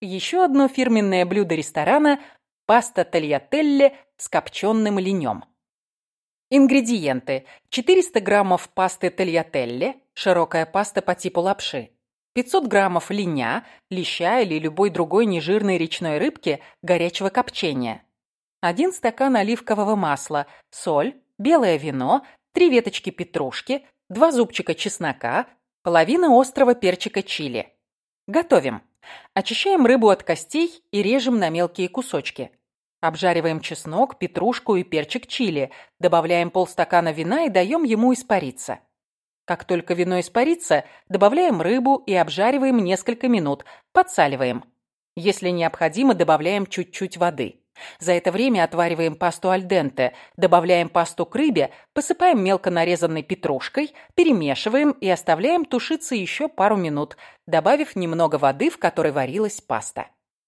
Еще одно фирменное блюдо ресторана – паста тальятелле с копченым линем. Ингредиенты. 400 граммов пасты тальятелле, широкая паста по типу лапши. 500 граммов линя, леща или любой другой нежирной речной рыбки горячего копчения. 1 стакан оливкового масла, соль, белое вино, 3 веточки петрушки, 2 зубчика чеснока, половина острого перчика чили. Готовим. Очищаем рыбу от костей и режем на мелкие кусочки. Обжариваем чеснок, петрушку и перчик чили, добавляем полстакана вина и даем ему испариться. Как только вино испарится, добавляем рыбу и обжариваем несколько минут, подсаливаем. Если необходимо, добавляем чуть-чуть воды. За это время отвариваем пасту альденте, добавляем пасту к рыбе, посыпаем мелко нарезанной петрушкой, перемешиваем и оставляем тушиться еще пару минут, добавив немного воды, в которой варилась паста.